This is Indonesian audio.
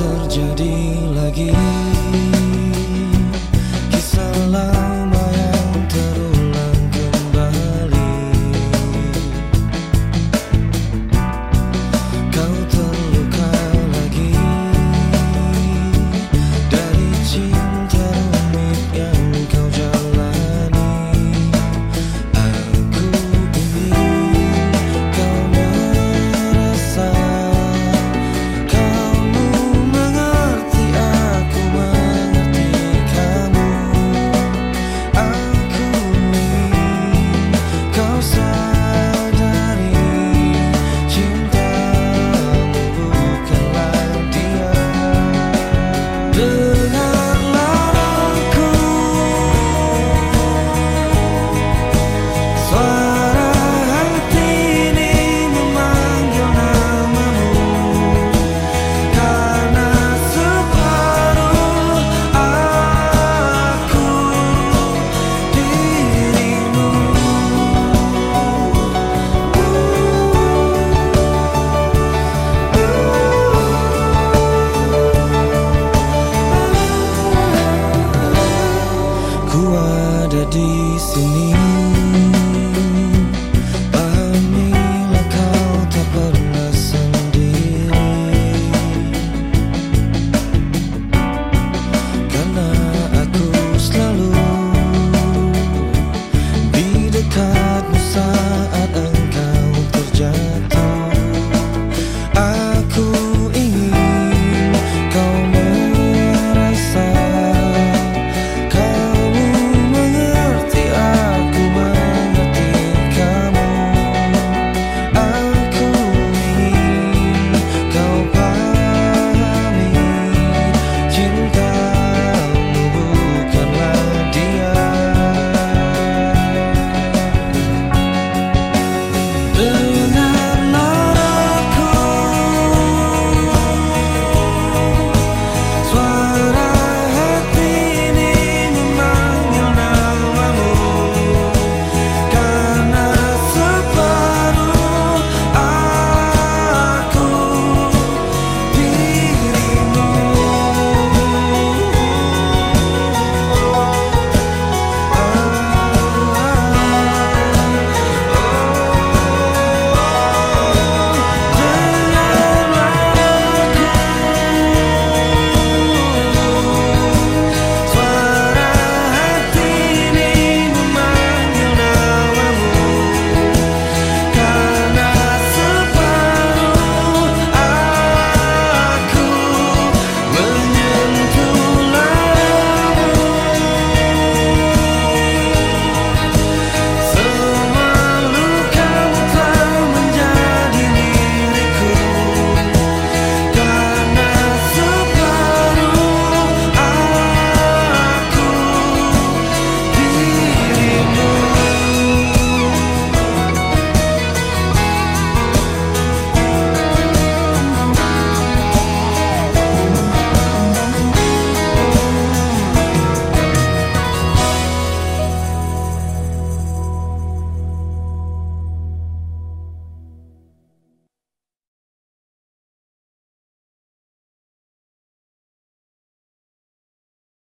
terjadi lagi. listening